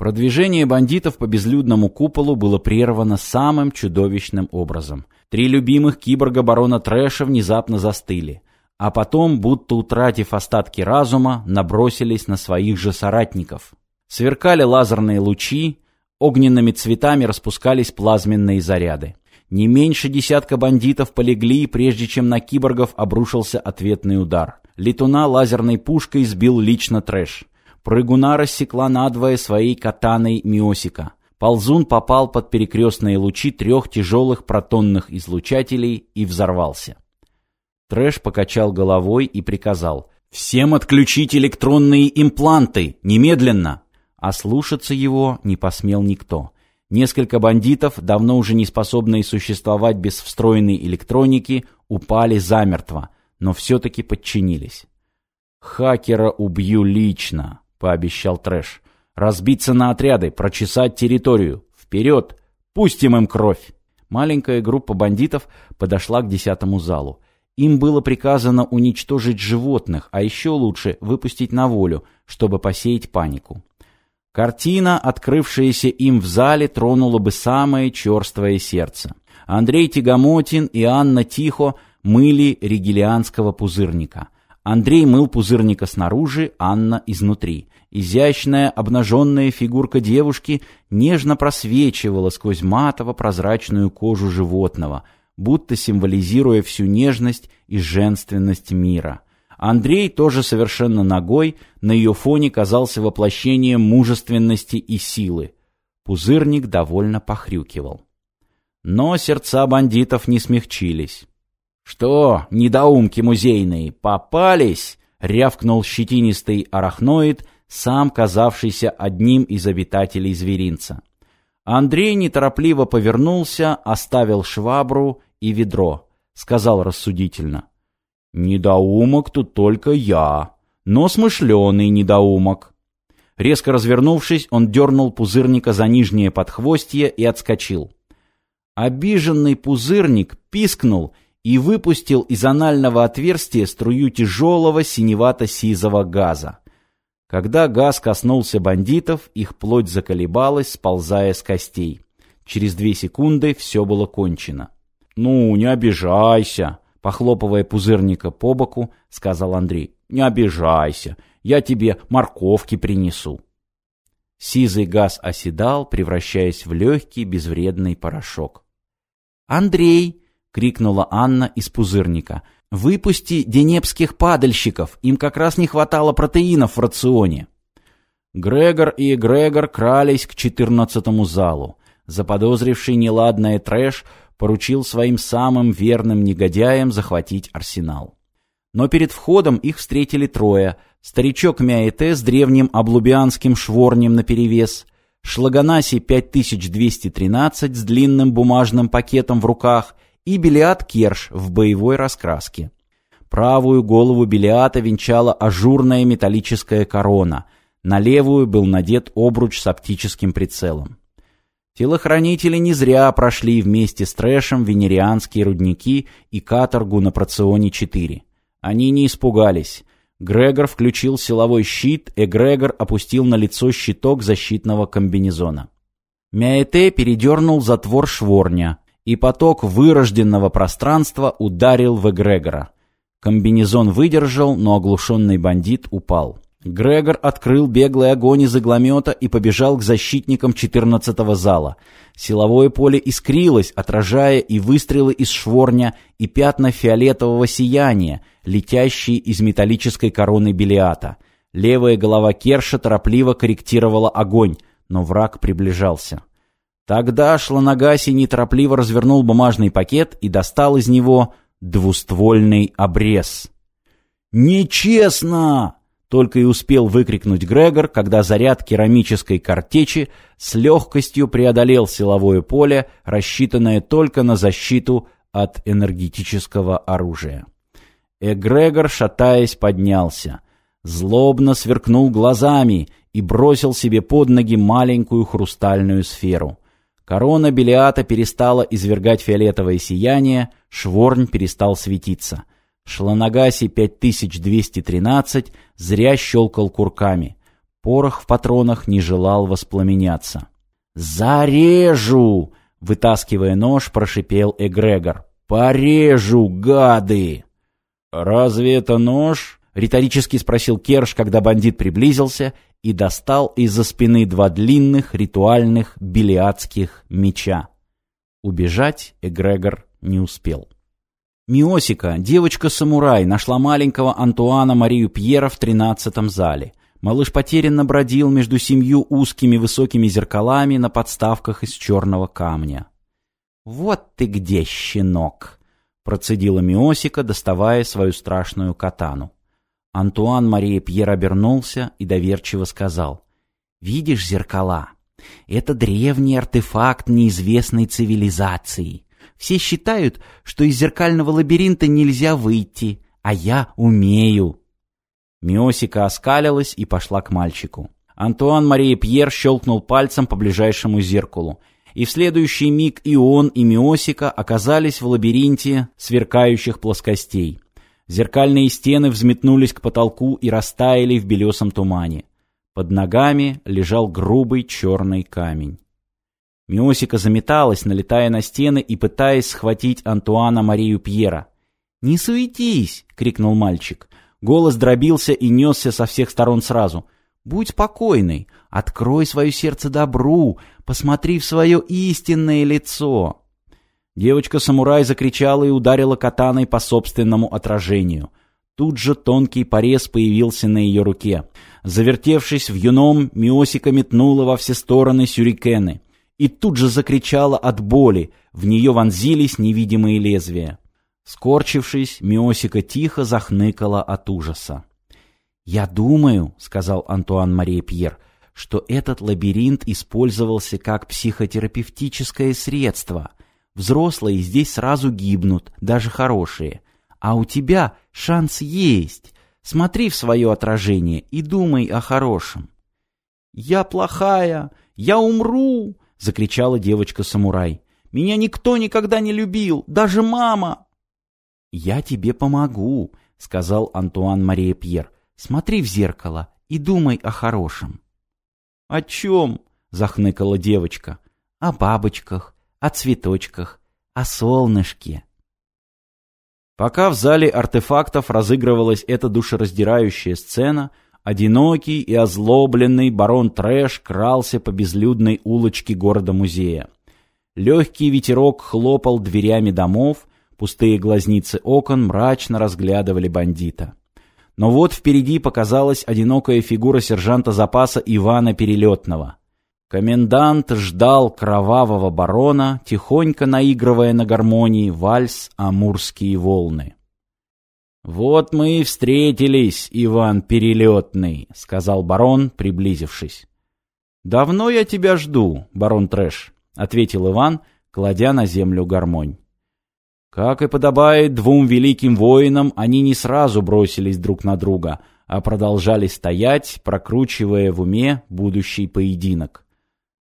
Продвижение бандитов по безлюдному куполу было прервано самым чудовищным образом. Три любимых киборга барона Трэша внезапно застыли, а потом, будто утратив остатки разума, набросились на своих же соратников. Сверкали лазерные лучи, огненными цветами распускались плазменные заряды. Не меньше десятка бандитов полегли, прежде чем на киборгов обрушился ответный удар. Летуна лазерной пушкой сбил лично Трэш. Прыгуна рассекла надвое своей катаной Миосика. Ползун попал под перекрестные лучи трех тяжелых протонных излучателей и взорвался. Трэш покачал головой и приказал «Всем отключить электронные импланты! Немедленно!» А слушаться его не посмел никто. Несколько бандитов, давно уже не способные существовать без встроенной электроники, упали замертво, но все-таки подчинились. «Хакера убью лично», пообещал Трэш. «Разбиться на отряды, прочесать территорию. Вперед! Пустим им кровь!» Маленькая группа бандитов подошла к десятому залу. Им было приказано уничтожить животных, а еще лучше выпустить на волю, чтобы посеять панику. Картина, открывшаяся им в зале, тронула бы самое черствое сердце. Андрей Тягомотин и Анна Тихо мыли ригелианского пузырника – Андрей мыл пузырника снаружи, Анна изнутри. Изящная обнаженная фигурка девушки нежно просвечивала сквозь матово-прозрачную кожу животного, будто символизируя всю нежность и женственность мира. Андрей, тоже совершенно ногой, на ее фоне казался воплощением мужественности и силы. Пузырник довольно похрюкивал. Но сердца бандитов не смягчились. «Что, недоумки музейные, попались?» — рявкнул щетинистый арахноид, сам казавшийся одним из обитателей зверинца. Андрей неторопливо повернулся, оставил швабру и ведро. Сказал рассудительно. «Недоумок тут только я, но смышленый недоумок». Резко развернувшись, он дернул пузырника за нижнее подхвостье и отскочил. Обиженный пузырник пискнул и выпустил из анального отверстия струю тяжелого синевато-сизого газа. Когда газ коснулся бандитов, их плоть заколебалась, сползая с костей. Через две секунды все было кончено. «Ну, не обижайся», — похлопывая пузырника по боку, сказал Андрей. «Не обижайся, я тебе морковки принесу». Сизый газ оседал, превращаясь в легкий безвредный порошок. «Андрей!» — крикнула Анна из пузырника. «Выпусти денепских падальщиков! Им как раз не хватало протеинов в рационе!» Грегор и Грегор крались к четырнадцатому залу. Заподозривший неладное трэш поручил своим самым верным негодяям захватить арсенал. Но перед входом их встретили трое. Старичок Мяете с древним облубианским шворнем наперевес, Шлагонаси 5213 с длинным бумажным пакетом в руках — и Белиат Керш в боевой раскраске. Правую голову Белиата венчала ажурная металлическая корона, на левую был надет обруч с оптическим прицелом. Телохранители не зря прошли вместе с Трэшем венерианские рудники и каторгу на Проционе-4. Они не испугались. Грегор включил силовой щит, и Грегор опустил на лицо щиток защитного комбинезона. Мяэте передернул затвор шворня и поток вырожденного пространства ударил в Эгрегора. Комбинезон выдержал, но оглушенный бандит упал. Грегор открыл беглый огонь из игломета и побежал к защитникам четырнадцатого зала. Силовое поле искрилось, отражая и выстрелы из шворня, и пятна фиолетового сияния, летящие из металлической короны Белиата. Левая голова Керша торопливо корректировала огонь, но враг приближался. Тогда Шланагаси неторопливо развернул бумажный пакет и достал из него двуствольный обрез. «Нечестно!» — только и успел выкрикнуть Грегор, когда заряд керамической картечи с легкостью преодолел силовое поле, рассчитанное только на защиту от энергетического оружия. Эгрегор, шатаясь, поднялся. Злобно сверкнул глазами и бросил себе под ноги маленькую хрустальную сферу. Корона Белиата перестала извергать фиолетовое сияние, Шворнь перестал светиться. Шланагаси 5213 зря щелкал курками. Порох в патронах не желал воспламеняться. «Зарежу!» — вытаскивая нож, прошипел Эгрегор. «Порежу, гады!» «Разве это нож?» — риторически спросил Керш, когда бандит приблизился и достал из-за спины два длинных ритуальных белиадских меча. Убежать Эгрегор не успел. Миосика, девочка-самурай, нашла маленького Антуана Марию Пьера в тринадцатом зале. Малыш потерянно бродил между семью узкими высокими зеркалами на подставках из черного камня. «Вот ты где, щенок!» — процедила Миосика, доставая свою страшную катану. Антуан Мария Пьер обернулся и доверчиво сказал. «Видишь зеркала? Это древний артефакт неизвестной цивилизации. Все считают, что из зеркального лабиринта нельзя выйти, а я умею». Миосика оскалилась и пошла к мальчику. Антуан Мария Пьер щелкнул пальцем по ближайшему зеркалу. И в следующий миг и он, и Миосика оказались в лабиринте сверкающих плоскостей. Зеркальные стены взметнулись к потолку и растаяли в белесом тумане. Под ногами лежал грубый черный камень. Миосика заметалась, налетая на стены и пытаясь схватить Антуана Марию Пьера. «Не суетись!» — крикнул мальчик. Голос дробился и несся со всех сторон сразу. «Будь спокойный, открой свое сердце добру, посмотри в свое истинное лицо!» Девочка-самурай закричала и ударила катаной по собственному отражению. Тут же тонкий порез появился на ее руке. Завертевшись в юном, Миосика метнула во все стороны сюрикены. И тут же закричала от боли, в нее вонзились невидимые лезвия. Скорчившись, Миосика тихо захныкала от ужаса. «Я думаю», — сказал Антуан Мария Пьер, — «что этот лабиринт использовался как психотерапевтическое средство — Взрослые здесь сразу гибнут, даже хорошие. А у тебя шанс есть. Смотри в свое отражение и думай о хорошем. «Я плохая! Я умру!» — закричала девочка-самурай. «Меня никто никогда не любил, даже мама!» «Я тебе помогу», — сказал Антуан Мария Пьер. «Смотри в зеркало и думай о хорошем». «О чем?» — захныкала девочка. «О бабочках, о цветочках, о солнышке. Пока в зале артефактов разыгрывалась эта душераздирающая сцена, одинокий и озлобленный барон Трэш крался по безлюдной улочке города-музея. Легкий ветерок хлопал дверями домов, пустые глазницы окон мрачно разглядывали бандита. Но вот впереди показалась одинокая фигура сержанта запаса Ивана Перелетного. Комендант ждал кровавого барона, тихонько наигрывая на гармонии вальс «Амурские волны». «Вот мы и встретились, Иван Перелетный», — сказал барон, приблизившись. «Давно я тебя жду, барон Трэш», — ответил Иван, кладя на землю гармонь. Как и подобает двум великим воинам, они не сразу бросились друг на друга, а продолжали стоять, прокручивая в уме будущий поединок.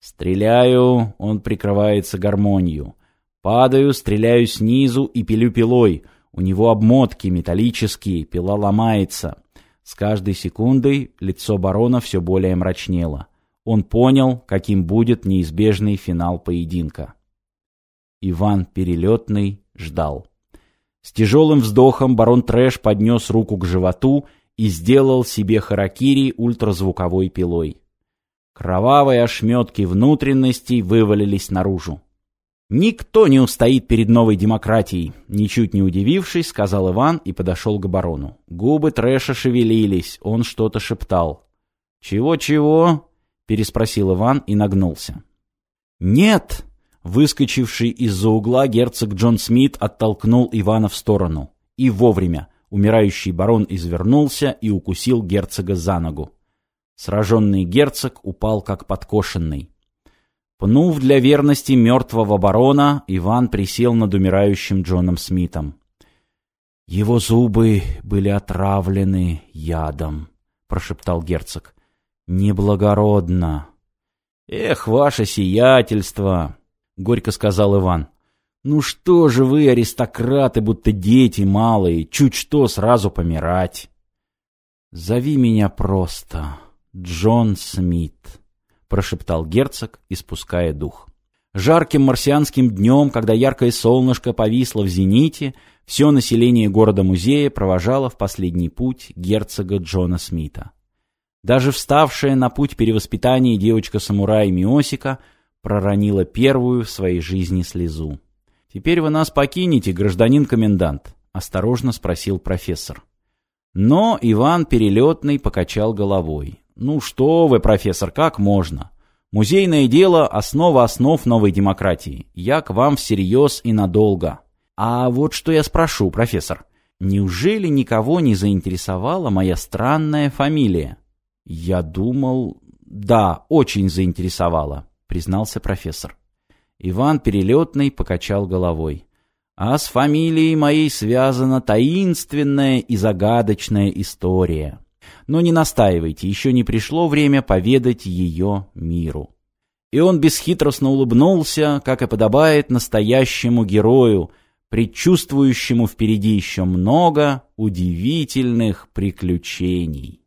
Стреляю, он прикрывается гармонию. Падаю, стреляю снизу и пилю пилой. У него обмотки металлические, пила ломается. С каждой секундой лицо барона все более мрачнело. Он понял, каким будет неизбежный финал поединка. Иван Перелетный ждал. С тяжелым вздохом барон Трэш поднес руку к животу и сделал себе харакири ультразвуковой пилой. Кровавые ошметки внутренностей вывалились наружу. «Никто не устоит перед новой демократией», — ничуть не удивившись, сказал Иван и подошел к барону. Губы Трэша шевелились, он что-то шептал. «Чего-чего?» — переспросил Иван и нагнулся. «Нет!» — выскочивший из-за угла герцог Джон Смит оттолкнул Ивана в сторону. И вовремя умирающий барон извернулся и укусил герцога за ногу. Сраженный герцог упал как подкошенный. Пнув для верности мертвого барона, Иван присел над умирающим Джоном Смитом. «Его зубы были отравлены ядом», — прошептал герцог. «Неблагородно». «Эх, ваше сиятельство!» — горько сказал Иван. «Ну что же вы, аристократы, будто дети малые, чуть что сразу помирать!» «Зови меня просто Джон Смит», — прошептал герцог, испуская дух. Жарким марсианским днем, когда яркое солнышко повисло в зените, все население города-музея провожало в последний путь герцога Джона Смита. Даже вставшая на путь перевоспитания девочка-самурай Миосика проронила первую в своей жизни слезу. «Теперь вы нас покинете, гражданин комендант», — осторожно спросил профессор. Но Иван Перелетный покачал головой. «Ну что вы, профессор, как можно? Музейное дело — основа основ новой демократии. Я к вам всерьез и надолго. А вот что я спрошу, профессор. Неужели никого не заинтересовала моя странная фамилия? Я думал... Да, очень заинтересовала, признался профессор. Иван Перелетный покачал головой. А с фамилией моей связана таинственная и загадочная история но не настаивайте, еще не пришло время поведать ее миру. И он бесхитростно улыбнулся, как и подобает настоящему герою, предчувствующему впереди еще много удивительных приключений.